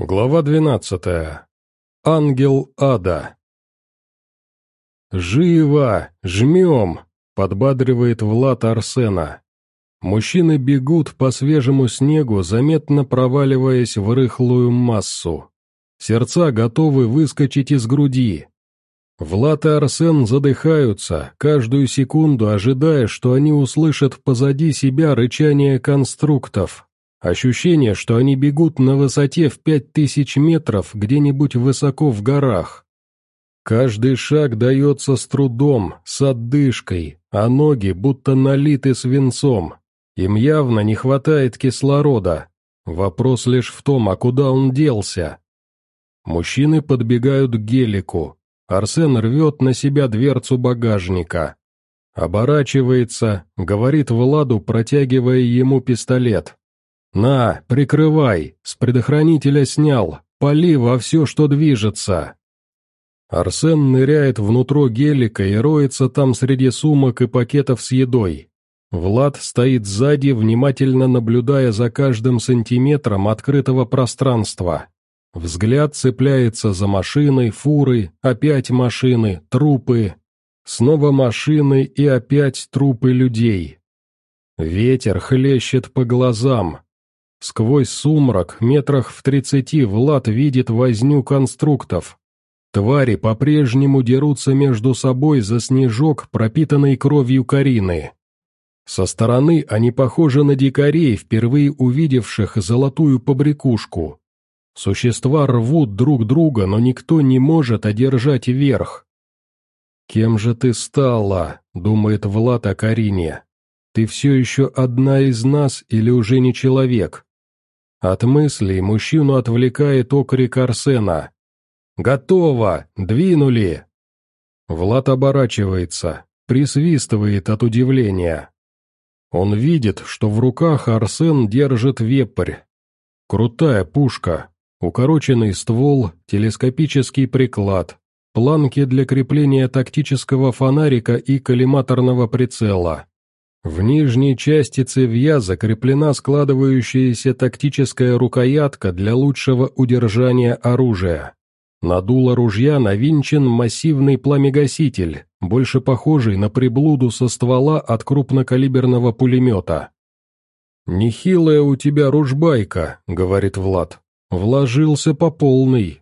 Глава двенадцатая. Ангел ада. «Живо! Жмем!» — подбадривает Влад Арсена. Мужчины бегут по свежему снегу, заметно проваливаясь в рыхлую массу. Сердца готовы выскочить из груди. Влад и Арсен задыхаются, каждую секунду ожидая, что они услышат позади себя рычание конструктов, Ощущение, что они бегут на высоте в пять тысяч метров где-нибудь высоко в горах. Каждый шаг дается с трудом, с отдышкой, а ноги будто налиты свинцом. Им явно не хватает кислорода. Вопрос лишь в том, а куда он делся. Мужчины подбегают к гелику. Арсен рвет на себя дверцу багажника. Оборачивается, говорит Владу, протягивая ему пистолет. «На, прикрывай, с предохранителя снял, пали во все, что движется». Арсен ныряет внутрь гелика и роется там среди сумок и пакетов с едой. Влад стоит сзади, внимательно наблюдая за каждым сантиметром открытого пространства. Взгляд цепляется за машиной, фуры, опять машины, трупы. Снова машины и опять трупы людей. Ветер хлещет по глазам, Сквозь сумрак, метрах в тридцати, Влад видит возню конструктов. Твари по-прежнему дерутся между собой за снежок, пропитанный кровью Карины. Со стороны они похожи на дикарей, впервые увидевших золотую побрякушку. Существа рвут друг друга, но никто не может одержать верх. «Кем же ты стала?» — думает Влад о Карине. «Ты все еще одна из нас или уже не человек?» От мыслей мужчину отвлекает окрик Арсена. «Готово! Двинули!» Влад оборачивается, присвистывает от удивления. Он видит, что в руках Арсен держит вепрь. Крутая пушка, укороченный ствол, телескопический приклад, планки для крепления тактического фонарика и коллиматорного прицела. В нижней части цевья закреплена складывающаяся тактическая рукоятка для лучшего удержания оружия. На дуло ружья навинчен массивный пламегаситель, больше похожий на приблуду со ствола от крупнокалиберного пулемета. «Нехилая у тебя ружбайка», — говорит Влад. «Вложился по полной».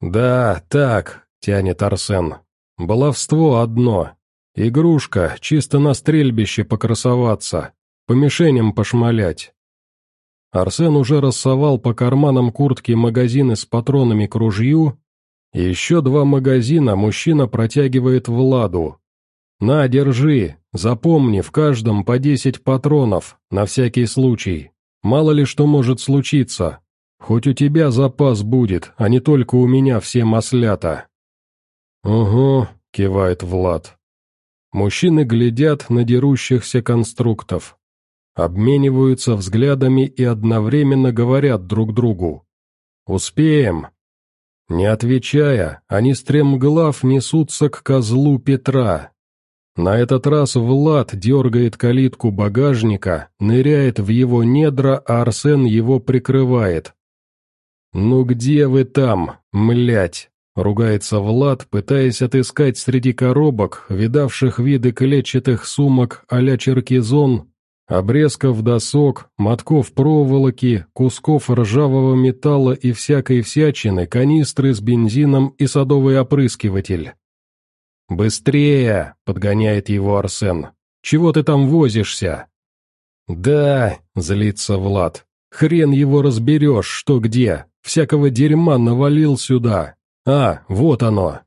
«Да, так», — тянет Арсен. «Баловство одно, Игрушка, чисто на стрельбище покрасоваться, по мишеням пошмалять. Арсен уже рассовал по карманам куртки магазины с патронами к ружью, еще два магазина мужчина протягивает Владу. «На, держи, запомни, в каждом по десять патронов, на всякий случай. Мало ли что может случиться. Хоть у тебя запас будет, а не только у меня все маслята». «Угу», — кивает Влад. Мужчины глядят на дерущихся конструктов, обмениваются взглядами и одновременно говорят друг другу. «Успеем!» Не отвечая, они стремглав несутся к козлу Петра. На этот раз Влад дергает калитку багажника, ныряет в его недра, а Арсен его прикрывает. «Ну где вы там, млять?» Ругается Влад, пытаясь отыскать среди коробок, видавших виды клетчатых сумок а-ля черкизон, обрезков досок, мотков проволоки, кусков ржавого металла и всякой всячины, канистры с бензином и садовый опрыскиватель. «Быстрее!» — подгоняет его Арсен. «Чего ты там возишься?» «Да», — злится Влад, — «хрен его разберешь, что где, всякого дерьма навалил сюда, «А, вот оно!»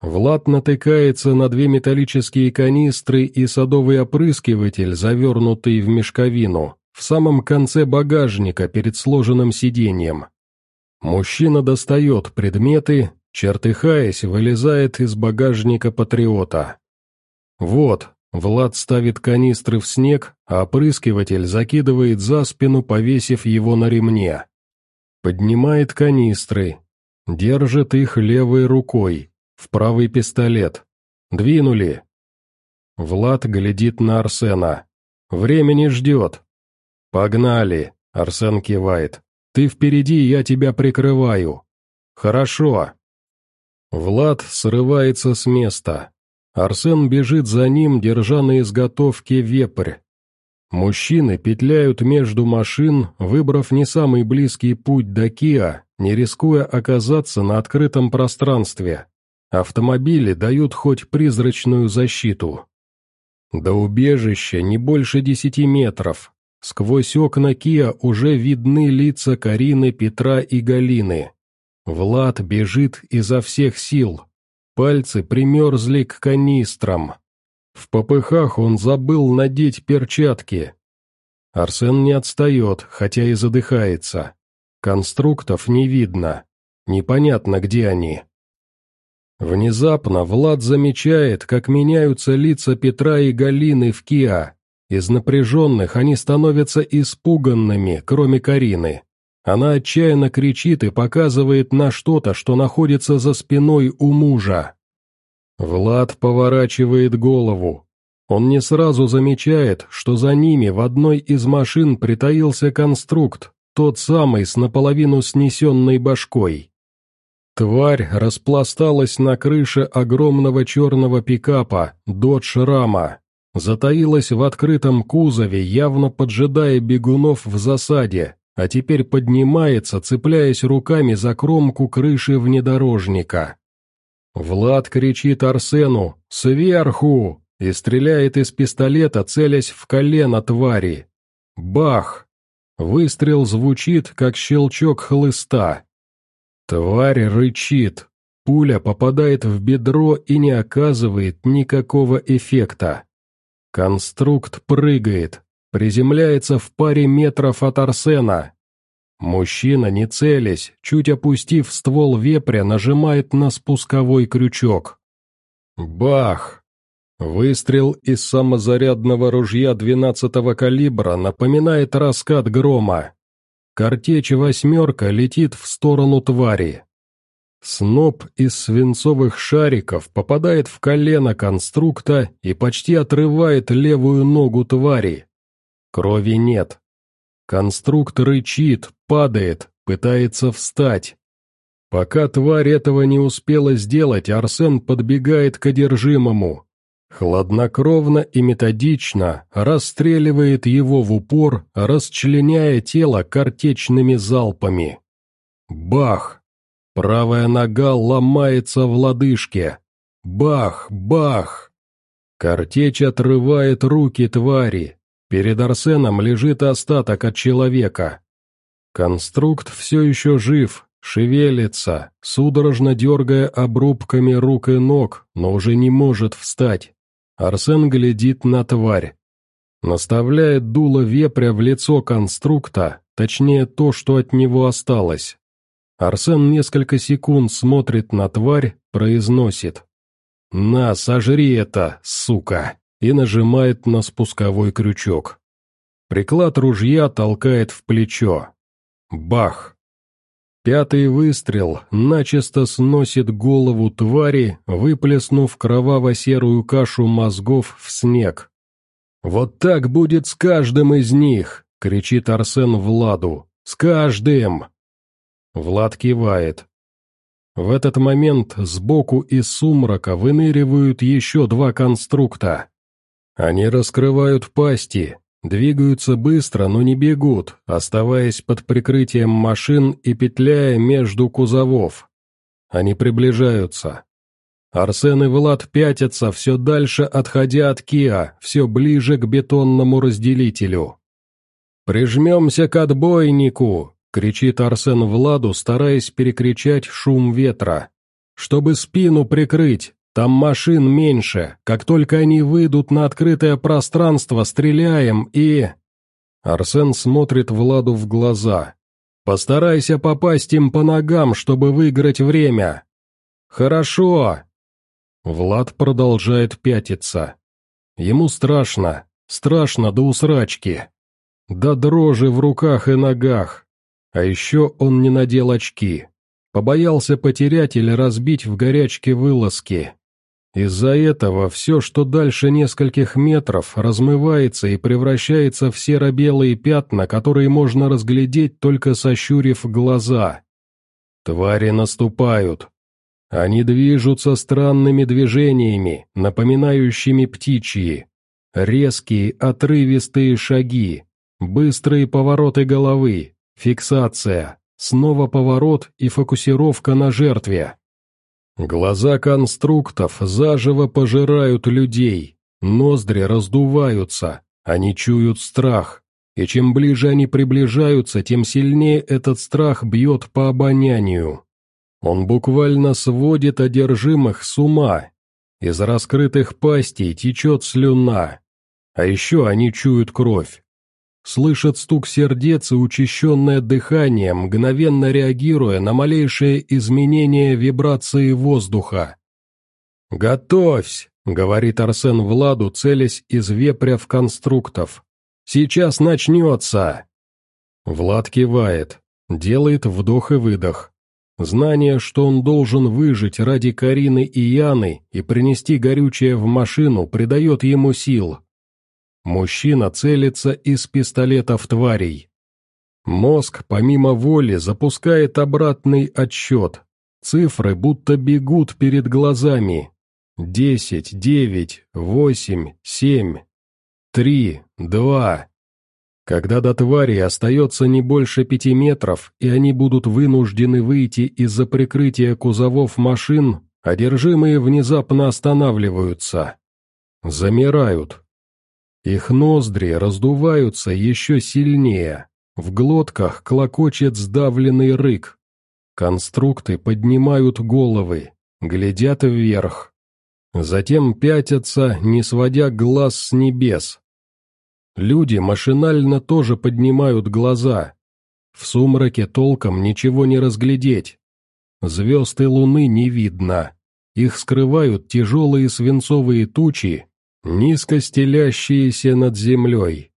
Влад натыкается на две металлические канистры и садовый опрыскиватель, завернутый в мешковину, в самом конце багажника перед сложенным сиденьем. Мужчина достает предметы, чертыхаясь, вылезает из багажника патриота. Вот, Влад ставит канистры в снег, а опрыскиватель закидывает за спину, повесив его на ремне. Поднимает канистры, Держит их левой рукой, в правый пистолет. Двинули. Влад глядит на Арсена. Время не ждет. «Погнали!» — Арсен кивает. Ты впереди, я тебя прикрываю. Хорошо. Влад срывается с места. Арсен бежит за ним, держа на изготовке вепрь. Мужчины петляют между машин, выбрав не самый близкий путь до Киа, не рискуя оказаться на открытом пространстве. Автомобили дают хоть призрачную защиту. До убежища не больше десяти метров. Сквозь окна Киа уже видны лица Карины, Петра и Галины. Влад бежит изо всех сил. Пальцы примерзли к канистрам. В попыхах он забыл надеть перчатки. Арсен не отстает, хотя и задыхается. Конструктов не видно. Непонятно, где они. Внезапно Влад замечает, как меняются лица Петра и Галины в Киа. Из напряженных они становятся испуганными, кроме Карины. Она отчаянно кричит и показывает на что-то, что находится за спиной у мужа. Влад поворачивает голову. Он не сразу замечает, что за ними в одной из машин притаился конструкт, тот самый с наполовину снесенной башкой. Тварь распласталась на крыше огромного черного пикапа «Додж Рама», затаилась в открытом кузове, явно поджидая бегунов в засаде, а теперь поднимается, цепляясь руками за кромку крыши внедорожника. Влад кричит Арсену «Сверху!» и стреляет из пистолета, целясь в колено твари. Бах! Выстрел звучит, как щелчок хлыста. Тварь рычит. Пуля попадает в бедро и не оказывает никакого эффекта. Конструкт прыгает, приземляется в паре метров от Арсена. Мужчина, не целясь, чуть опустив ствол вепря, нажимает на спусковой крючок. Бах! Выстрел из самозарядного ружья 12-го калибра напоминает раскат грома. Картечь «восьмерка» летит в сторону твари. Сноп из свинцовых шариков попадает в колено конструкта и почти отрывает левую ногу твари. Крови нет. Конструкт рычит, падает, пытается встать. Пока тварь этого не успела сделать, Арсен подбегает к одержимому. Хладнокровно и методично расстреливает его в упор, расчленяя тело картечными залпами. Бах! Правая нога ломается в лодыжке. Бах! Бах! Картечь отрывает руки твари. Перед Арсеном лежит остаток от человека. Конструкт все еще жив, шевелится, судорожно дергая обрубками рук и ног, но уже не может встать. Арсен глядит на тварь. Наставляет дуло вепря в лицо конструкта, точнее то, что от него осталось. Арсен несколько секунд смотрит на тварь, произносит «На, сожри это, сука!» И нажимает на спусковой крючок. Приклад ружья толкает в плечо. Бах! Пятый выстрел начисто сносит голову твари, выплеснув кроваво-серую кашу мозгов в снег. «Вот так будет с каждым из них!» — кричит Арсен Владу. «С каждым!» Влад кивает. В этот момент сбоку из сумрака выныривают еще два конструкта. Они раскрывают пасти, Двигаются быстро, но не бегут, оставаясь под прикрытием машин и петляя между кузовов. Они приближаются. Арсен и Влад пятятся, все дальше отходя от Киа, все ближе к бетонному разделителю. «Прижмемся к отбойнику!» — кричит Арсен Владу, стараясь перекричать шум ветра. «Чтобы спину прикрыть, там машин меньше. Как только они выйдут на открытое пространство, стреляем и...» Арсен смотрит Владу в глаза. «Постарайся попасть им по ногам, чтобы выиграть время». «Хорошо!» Влад продолжает пятиться. Ему страшно, страшно до усрачки. До дрожи в руках и ногах. А еще он не надел очки. Побоялся потерять или разбить в горячке вылазки. Из-за этого все, что дальше нескольких метров, размывается и превращается в серо-белые пятна, которые можно разглядеть, только сощурив глаза. Твари наступают. Они движутся странными движениями, напоминающими птичьи. Резкие, отрывистые шаги, быстрые повороты головы, фиксация, снова поворот и фокусировка на жертве. Глаза конструктов заживо пожирают людей, ноздри раздуваются, они чуют страх, и чем ближе они приближаются, тем сильнее этот страх бьет по обонянию. Он буквально сводит одержимых с ума. Из раскрытых пастей течет слюна. А еще они чуют кровь. Слышат стук сердец и учащенное дыхание, мгновенно реагируя на малейшее изменение вибрации воздуха. «Готовься!» — говорит Арсен Владу, целясь из вепря в конструктов. «Сейчас начнется!» Влад кивает, делает вдох и выдох. Знание, что он должен выжить ради Карины и Яны и принести горючее в машину, придает ему сил. Мужчина целится из пистолетов тварей. Мозг, помимо воли, запускает обратный отсчет. Цифры будто бегут перед глазами. Десять, девять, восемь, семь, три, два. Когда до твари остается не больше пяти метров, и они будут вынуждены выйти из-за прикрытия кузовов машин, одержимые внезапно останавливаются. Замирают, их ноздри раздуваются еще сильнее, в глотках клокочет сдавленный рык. Конструкты поднимают головы, глядят вверх. Затем пятятся, не сводя глаз с небес. Люди машинально тоже поднимают глаза. В сумраке толком ничего не разглядеть. Звезд и луны не видно. Их скрывают тяжелые свинцовые тучи, низко стелящиеся над землей.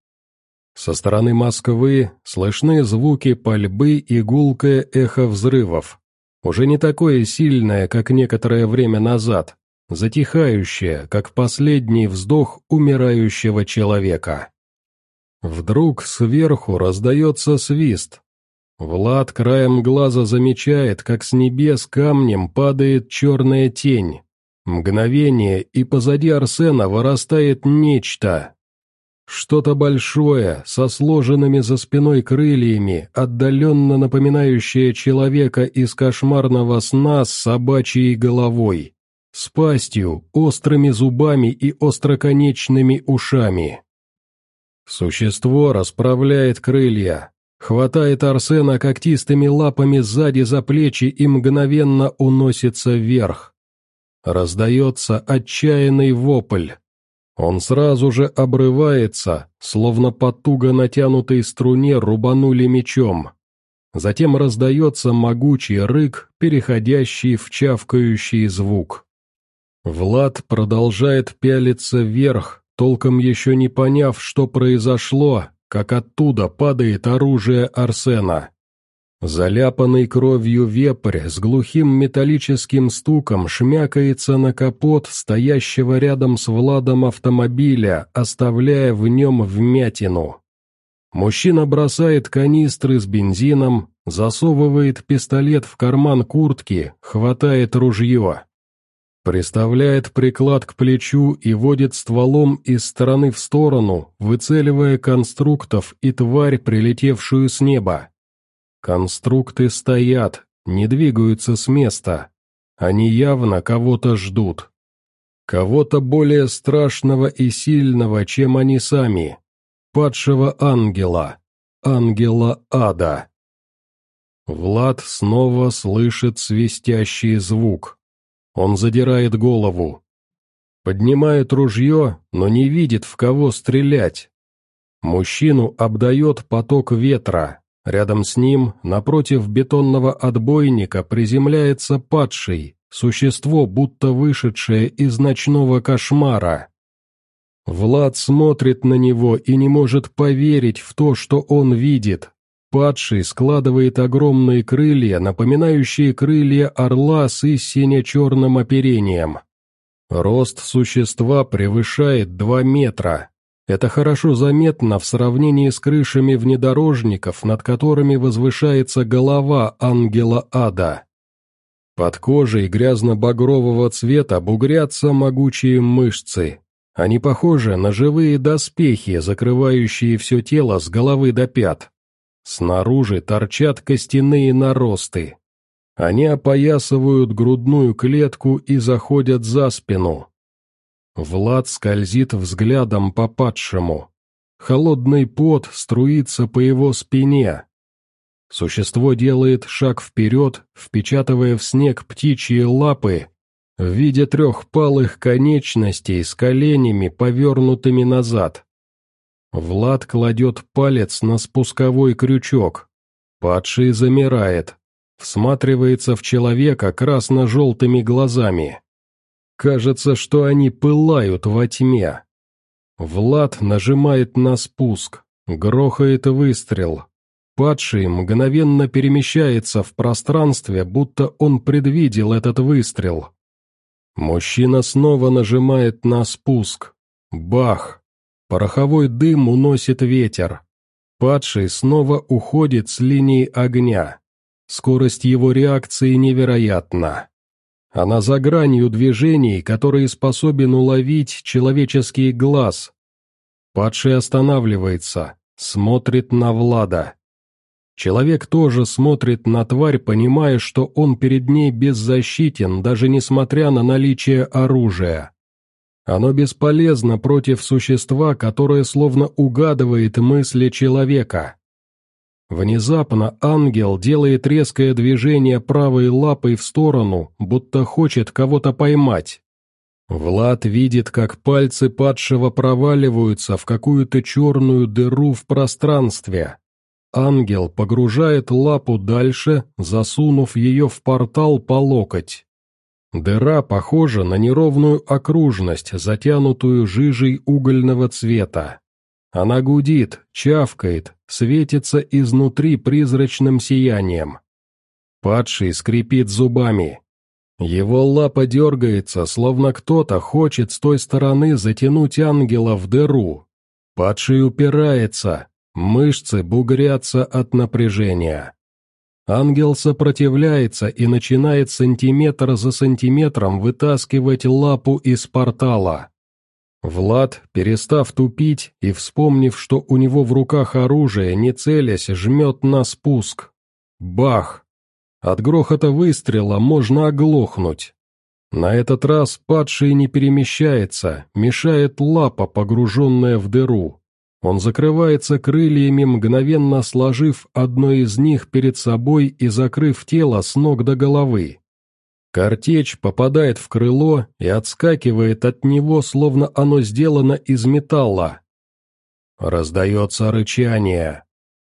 Со стороны Москвы слышны звуки пальбы и гулкое эхо взрывов. Уже не такое сильное, как некоторое время назад, затихающее, как последний вздох умирающего человека. Вдруг сверху раздается свист. Влад краем глаза замечает, как с небес камнем падает черная тень. Мгновение, и позади Арсена вырастает нечто. Что-то большое, со сложенными за спиной крыльями, отдаленно напоминающее человека из кошмарного сна с собачьей головой, с пастью, острыми зубами и остроконечными ушами. Существо расправляет крылья, хватает Арсена когтистыми лапами сзади за плечи и мгновенно уносится вверх. Раздается отчаянный вопль. Он сразу же обрывается, словно по туго натянутой струне рубанули мечом. Затем раздается могучий рык, переходящий в чавкающий звук. Влад продолжает пялиться вверх, толком еще не поняв, что произошло, как оттуда падает оружие Арсена. Заляпанный кровью вепрь с глухим металлическим стуком шмякается на капот стоящего рядом с Владом автомобиля, оставляя в нем вмятину. Мужчина бросает канистры с бензином, засовывает пистолет в карман куртки, хватает ружье. Приставляет приклад к плечу и водит стволом из стороны в сторону, выцеливая конструктов и тварь, прилетевшую с неба. Конструкты стоят, не двигаются с места. Они явно кого-то ждут. Кого-то более страшного и сильного, чем они сами. Падшего ангела. Ангела ада. Влад снова слышит свистящий звук. Он задирает голову. Поднимает ружье, но не видит, в кого стрелять. Мужчину обдает поток ветра, Рядом с ним, напротив бетонного отбойника, приземляется падший, существо, будто вышедшее из ночного кошмара. Влад смотрит на него и не может поверить в то, что он видит. Падший складывает огромные крылья, напоминающие крылья орла с сине-черным оперением. Рост существа превышает 2 метра. Это хорошо заметно в сравнении с крышами внедорожников, над которыми возвышается голова ангела ада. Под кожей грязно-багрового цвета бугрятся могучие мышцы. Они похожи на живые доспехи, закрывающие все тело с головы до пят. Снаружи торчат костяные наросты. Они опоясывают грудную клетку и заходят за спину. Влад скользит взглядом по падшему. Холодный пот струится по его спине. Существо делает шаг вперед, впечатывая в снег птичьи лапы, в виде трехпалых конечностей с коленями, повернутыми назад. Влад кладет палец на спусковой крючок. Падший замирает, всматривается в человека красно-желтыми глазами. Кажется, что они пылают во тьме. Влад нажимает на спуск, грохает выстрел. Падший мгновенно перемещается в пространстве, будто он предвидел этот выстрел. Мужчина снова нажимает на спуск. Бах! Пороховой дым уносит ветер. Падший снова уходит с линии огня. Скорость его реакции невероятна. Она за гранью движений, которые способен уловить человеческий глаз. Падший останавливается, смотрит на Влада. Человек тоже смотрит на тварь, понимая, что он перед ней беззащитен, даже несмотря на наличие оружия. Оно бесполезно против существа, которое словно угадывает мысли человека. Внезапно ангел делает резкое движение правой лапой в сторону, будто хочет кого-то поймать. Влад видит, как пальцы падшего проваливаются в какую-то черную дыру в пространстве. Ангел погружает лапу дальше, засунув ее в портал по локоть. Дыра похожа на неровную окружность, затянутую жижей угольного цвета. Она гудит, чавкает, светится изнутри призрачным сиянием. Падший скрипит зубами. Его лапа дергается, словно кто-то хочет с той стороны затянуть ангела в дыру. Падший упирается, мышцы бугрятся от напряжения. Ангел сопротивляется и начинает сантиметр за сантиметром вытаскивать лапу из портала. Влад, перестав тупить и вспомнив, что у него в руках оружие, не целясь, жмет на спуск. Бах! От грохота выстрела можно оглохнуть. На этот раз падший не перемещается, мешает лапа, погруженная в дыру. Он закрывается крыльями, мгновенно сложив одно из них перед собой и закрыв тело с ног до головы. Картечь попадает в крыло и отскакивает от него, словно оно сделано из металла. Раздается рычание.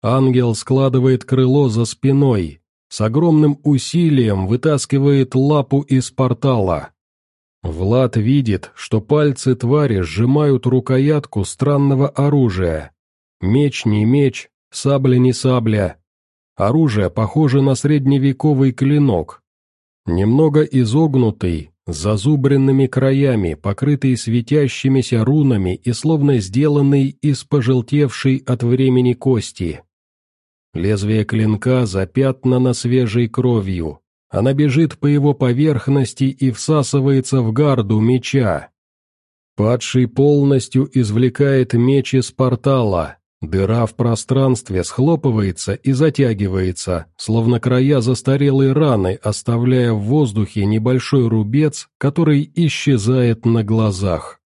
Ангел складывает крыло за спиной, с огромным усилием вытаскивает лапу из портала. Влад видит, что пальцы твари сжимают рукоятку странного оружия. Меч не меч, сабля не сабля. Оружие похоже на средневековый клинок, Немного изогнутый, с зазубренными краями, покрытый светящимися рунами и словно сделанный из пожелтевшей от времени кости. Лезвие клинка запятнано свежей кровью. Она бежит по его поверхности и всасывается в гарду меча. Падший полностью извлекает меч из портала, Дыра в пространстве схлопывается и затягивается, словно края застарелой раны, оставляя в воздухе небольшой рубец, который исчезает на глазах.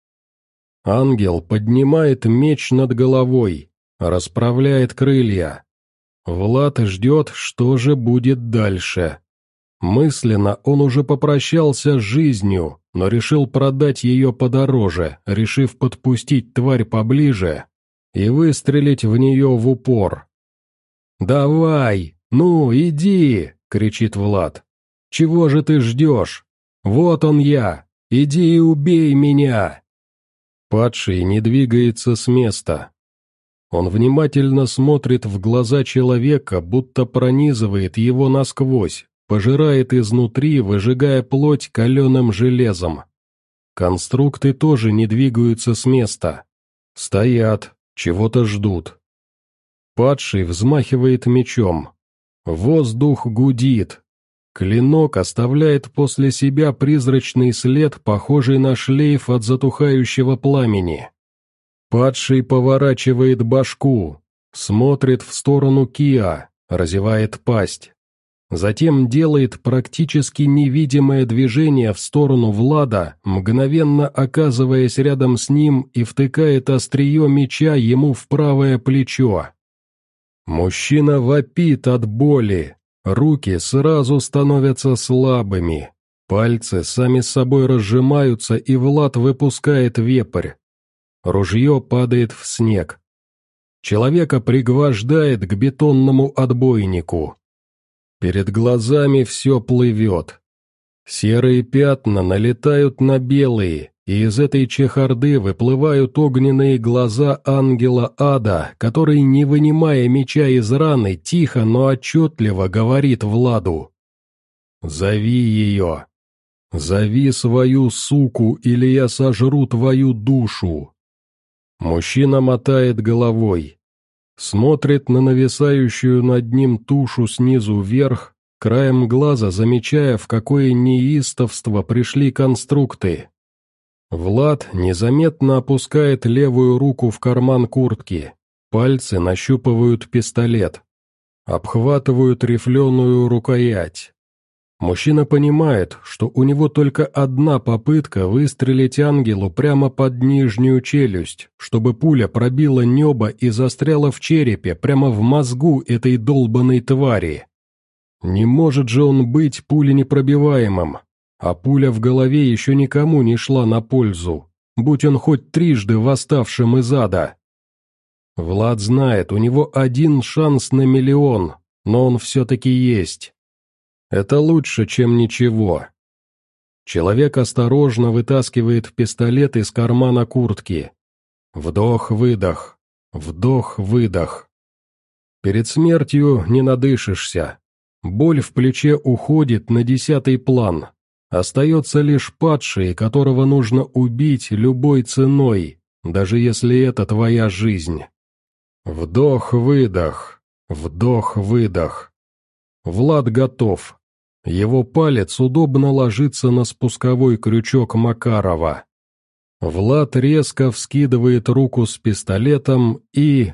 Ангел поднимает меч над головой, расправляет крылья. Влад ждет, что же будет дальше. Мысленно он уже попрощался с жизнью, но решил продать ее подороже, решив подпустить тварь поближе, и выстрелить в нее в упор. «Давай! Ну, иди!» — кричит Влад. «Чего же ты ждешь? Вот он я! Иди и убей меня!» Падший не двигается с места. Он внимательно смотрит в глаза человека, будто пронизывает его насквозь, пожирает изнутри, выжигая плоть каленым железом. Конструкты тоже не двигаются с места. Стоят, чего-то ждут. Падший взмахивает мечом. Воздух гудит. Клинок оставляет после себя призрачный след, похожий на шлейф от затухающего пламени. Падший поворачивает башку, смотрит в сторону Киа, разевает пасть. Затем делает практически невидимое движение в сторону Влада, мгновенно оказываясь рядом с ним и втыкает острие меча ему в правое плечо. Мужчина вопит от боли, руки сразу становятся слабыми, пальцы сами собой разжимаются, и Влад выпускает вепрь. Ружье падает в снег. Человека пригвождает к бетонному отбойнику. Перед глазами все плывет. Серые пятна налетают на белые, и из этой чехарды выплывают огненные глаза ангела ада, который, не вынимая меча из раны, тихо, но отчетливо говорит Владу. «Зови ее! Зови свою суку, или я сожру твою душу!» Мужчина мотает головой. Смотрит на нависающую над ним тушу снизу вверх, краем глаза замечая, в какое неистовство пришли конструкты. Влад незаметно опускает левую руку в карман куртки. Пальцы нащупывают пистолет. Обхватывают рифленую рукоять. Мужчина понимает, что у него только одна попытка выстрелить ангелу прямо под нижнюю челюсть, чтобы пуля пробила небо и застряла в черепе, прямо в мозгу этой долбанной твари. Не может же он быть пуленепробиваемым, а пуля в голове еще никому не шла на пользу, будь он хоть трижды восставшим из ада. Влад знает, у него один шанс на миллион, но он все-таки есть. Это лучше, чем ничего. Человек осторожно вытаскивает пистолет из кармана куртки. Вдох-выдох, вдох-выдох. Перед смертью не надышишься. Боль в плече уходит на десятый план. Остается лишь падший, которого нужно убить любой ценой, даже если это твоя жизнь. Вдох-выдох, вдох-выдох. Влад готов. Его палец удобно ложится на спусковой крючок Макарова. Влад резко вскидывает руку с пистолетом и...